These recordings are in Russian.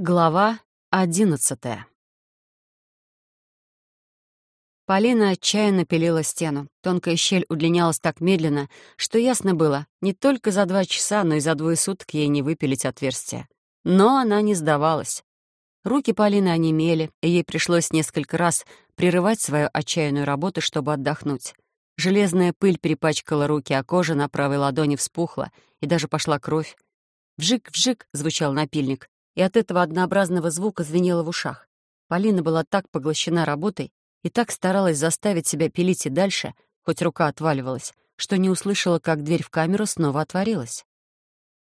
Глава одиннадцатая Полина отчаянно пилила стену. Тонкая щель удлинялась так медленно, что ясно было, не только за два часа, но и за двое суток ей не выпилить отверстие. Но она не сдавалась. Руки Полины онемели, и ей пришлось несколько раз прерывать свою отчаянную работу, чтобы отдохнуть. Железная пыль перепачкала руки, а кожа на правой ладони вспухла, и даже пошла кровь. «Вжик-вжик!» — звучал напильник, и от этого однообразного звука звенело в ушах. Полина была так поглощена работой и так старалась заставить себя пилить и дальше, хоть рука отваливалась, что не услышала, как дверь в камеру снова отворилась.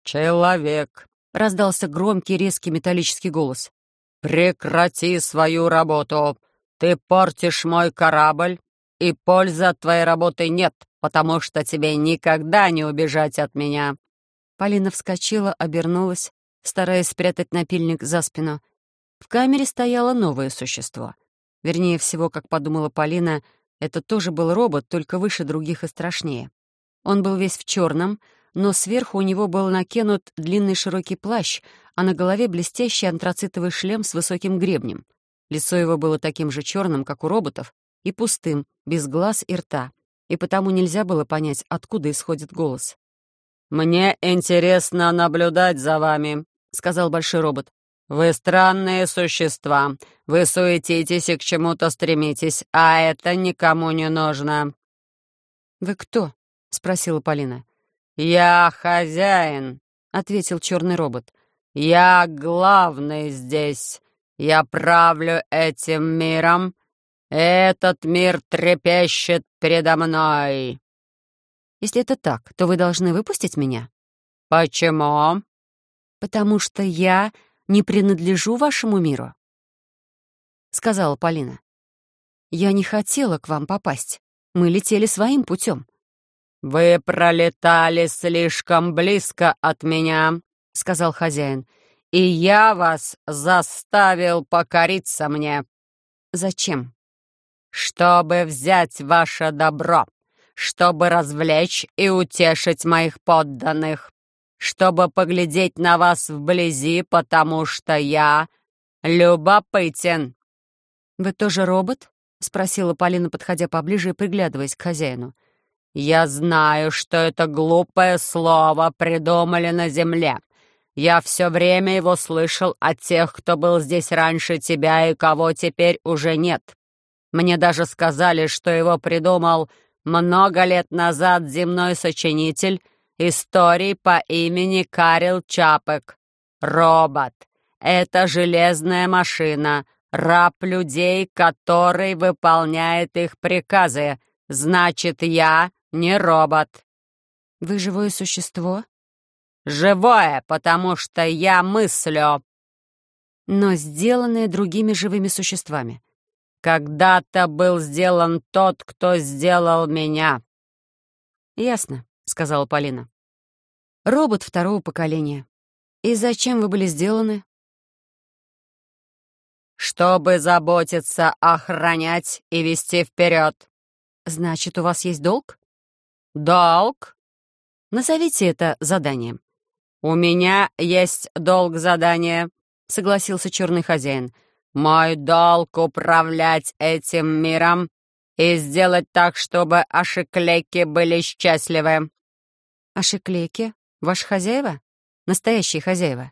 «Человек!» — раздался громкий резкий металлический голос. «Прекрати свою работу! Ты портишь мой корабль, и пользы от твоей работы нет, потому что тебе никогда не убежать от меня!» Полина вскочила, обернулась стараясь спрятать напильник за спину. В камере стояло новое существо. Вернее всего, как подумала Полина, это тоже был робот, только выше других и страшнее. Он был весь в черном, но сверху у него был накинут длинный широкий плащ, а на голове блестящий антрацитовый шлем с высоким гребнем. Лицо его было таким же черным, как у роботов, и пустым, без глаз и рта, и потому нельзя было понять, откуда исходит голос. «Мне интересно наблюдать за вами», — сказал большой робот. «Вы странные существа. Вы суетитесь и к чему-то стремитесь, а это никому не нужно». «Вы кто?» — спросила Полина. «Я хозяин», — ответил черный робот. «Я главный здесь. Я правлю этим миром. Этот мир трепещет передо мной». «Если это так, то вы должны выпустить меня». «Почему?» «Потому что я не принадлежу вашему миру», — сказала Полина. «Я не хотела к вам попасть. Мы летели своим путем». «Вы пролетали слишком близко от меня», — сказал хозяин, «и я вас заставил покориться мне». «Зачем?» «Чтобы взять ваше добро, чтобы развлечь и утешить моих подданных чтобы поглядеть на вас вблизи, потому что я любопытен». «Вы тоже робот?» — спросила Полина, подходя поближе и приглядываясь к хозяину. «Я знаю, что это глупое слово придумали на земле. Я все время его слышал от тех, кто был здесь раньше тебя и кого теперь уже нет. Мне даже сказали, что его придумал много лет назад земной сочинитель — истории по имени Карел Чапек. Робот. Это железная машина, раб людей, который выполняет их приказы. Значит, я не робот. Вы живое существо? Живое, потому что я мыслю. Но сделанное другими живыми существами. Когда-то был сделан тот, кто сделал меня. Ясно сказала Полина. «Робот второго поколения. И зачем вы были сделаны?» «Чтобы заботиться, охранять и вести вперед». «Значит, у вас есть долг?» «Долг?» «Назовите это заданием». «У меня есть долг задания», — согласился черный хозяин. «Мой долг — управлять этим миром и сделать так, чтобы ашиклеки были счастливы». А шиклеки? Ваши хозяева? Настоящие хозяева?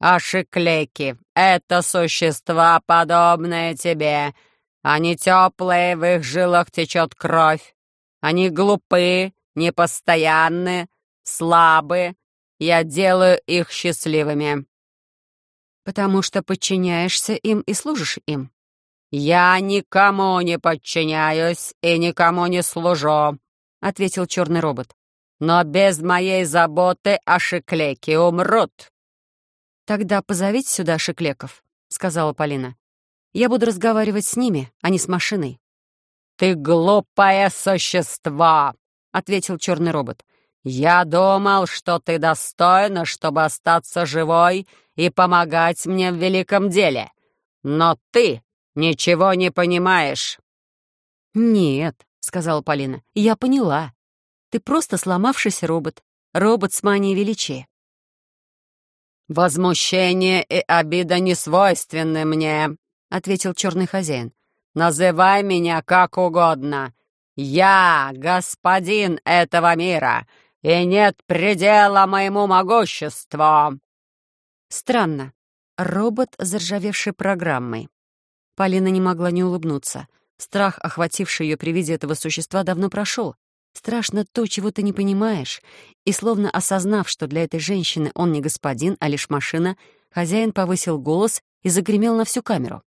Ашиклеки — это существа, подобные тебе. Они теплые, в их жилах течет кровь. Они глупы, непостоянны, слабы. Я делаю их счастливыми. Потому что подчиняешься им и служишь им. «Я никому не подчиняюсь и никому не служу», — ответил черный робот. Но без моей заботы ашиклеки умрут». «Тогда позовите сюда шиклеков», — сказала Полина. «Я буду разговаривать с ними, а не с машиной». «Ты глупое существо», — ответил черный робот. «Я думал, что ты достойна, чтобы остаться живой и помогать мне в великом деле. Но ты ничего не понимаешь». «Нет», — сказала Полина, — «я поняла. Ты просто сломавшийся робот. Робот с манией величия. «Возмущение и обида не свойственны мне», — ответил черный хозяин. «Называй меня как угодно. Я господин этого мира, и нет предела моему могуществу». Странно. Робот, заржавевший программой. Полина не могла не улыбнуться. Страх, охвативший ее при виде этого существа, давно прошел. Страшно то, чего ты не понимаешь. И словно осознав, что для этой женщины он не господин, а лишь машина, хозяин повысил голос и загремел на всю камеру.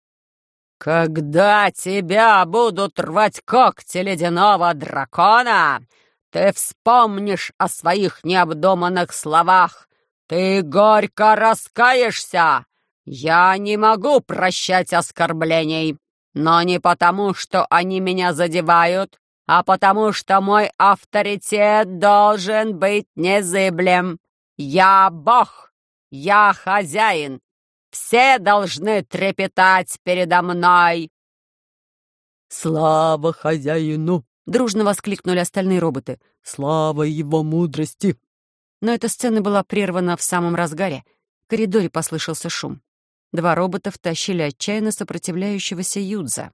«Когда тебя будут рвать когти ледяного дракона, ты вспомнишь о своих необдуманных словах. Ты горько раскаешься. Я не могу прощать оскорблений, но не потому, что они меня задевают, а потому что мой авторитет должен быть незыблем. Я бог, я хозяин. Все должны трепетать передо мной. «Слава хозяину!» — дружно воскликнули остальные роботы. «Слава его мудрости!» Но эта сцена была прервана в самом разгаре. В коридоре послышался шум. Два робота втащили отчаянно сопротивляющегося Юдза.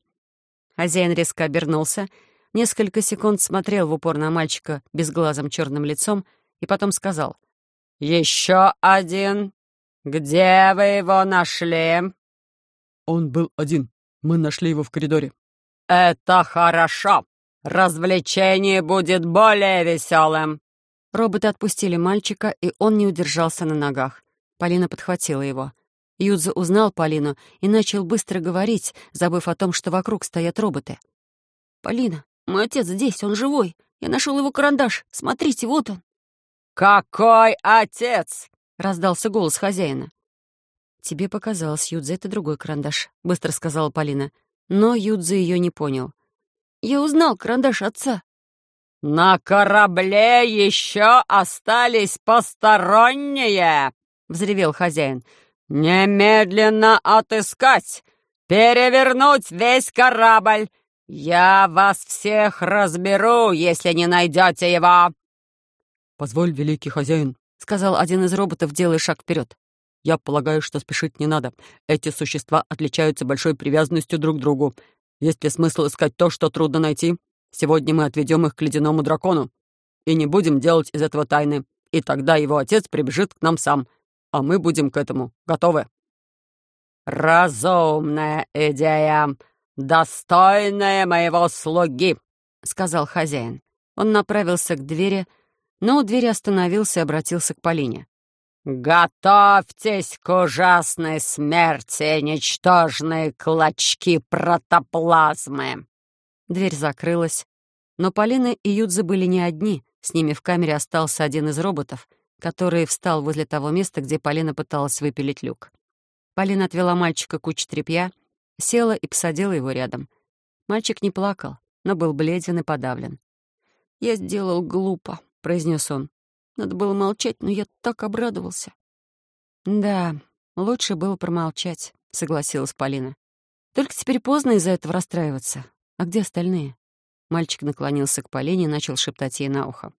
Хозяин резко обернулся — несколько секунд смотрел в упор на мальчика безглазым черным лицом и потом сказал. «Еще один? Где вы его нашли?» «Он был один. Мы нашли его в коридоре». «Это хорошо. Развлечение будет более веселым». Роботы отпустили мальчика, и он не удержался на ногах. Полина подхватила его. Юдза узнал Полину и начал быстро говорить, забыв о том, что вокруг стоят роботы. «Полина, мой отец здесь, он живой. Я нашел его карандаш. Смотрите, вот он». «Какой отец?» — раздался голос хозяина. «Тебе показалось, Юдзе, это другой карандаш», — быстро сказала Полина. Но Юдзе ее не понял. «Я узнал карандаш отца». «На корабле еще остались посторонние!» — взревел хозяин. «Немедленно отыскать! Перевернуть весь корабль! «Я вас всех разберу, если не найдете его!» «Позволь, великий хозяин», — сказал один из роботов, делая шаг вперед. «Я полагаю, что спешить не надо. Эти существа отличаются большой привязанностью друг к другу. Есть ли смысл искать то, что трудно найти? Сегодня мы отведем их к ледяному дракону. И не будем делать из этого тайны. И тогда его отец прибежит к нам сам. А мы будем к этому готовы». «Разумная идея», «Достойная моего слуги», — сказал хозяин. Он направился к двери, но у двери остановился и обратился к Полине. «Готовьтесь к ужасной смерти, ничтожные клочки протоплазмы!» Дверь закрылась, но Полина и Юдза были не одни. С ними в камере остался один из роботов, который встал возле того места, где Полина пыталась выпилить люк. Полина отвела мальчика кучу тряпья — Села и посадила его рядом. Мальчик не плакал, но был бледен и подавлен. «Я сделал глупо», — произнес он. «Надо было молчать, но я так обрадовался». «Да, лучше было промолчать», — согласилась Полина. «Только теперь поздно из-за этого расстраиваться. А где остальные?» Мальчик наклонился к Полине и начал шептать ей на ухо.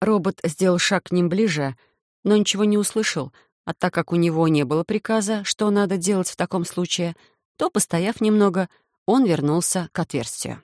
Робот сделал шаг к ним ближе, но ничего не услышал — а так как у него не было приказа, что надо делать в таком случае, то, постояв немного, он вернулся к отверстию.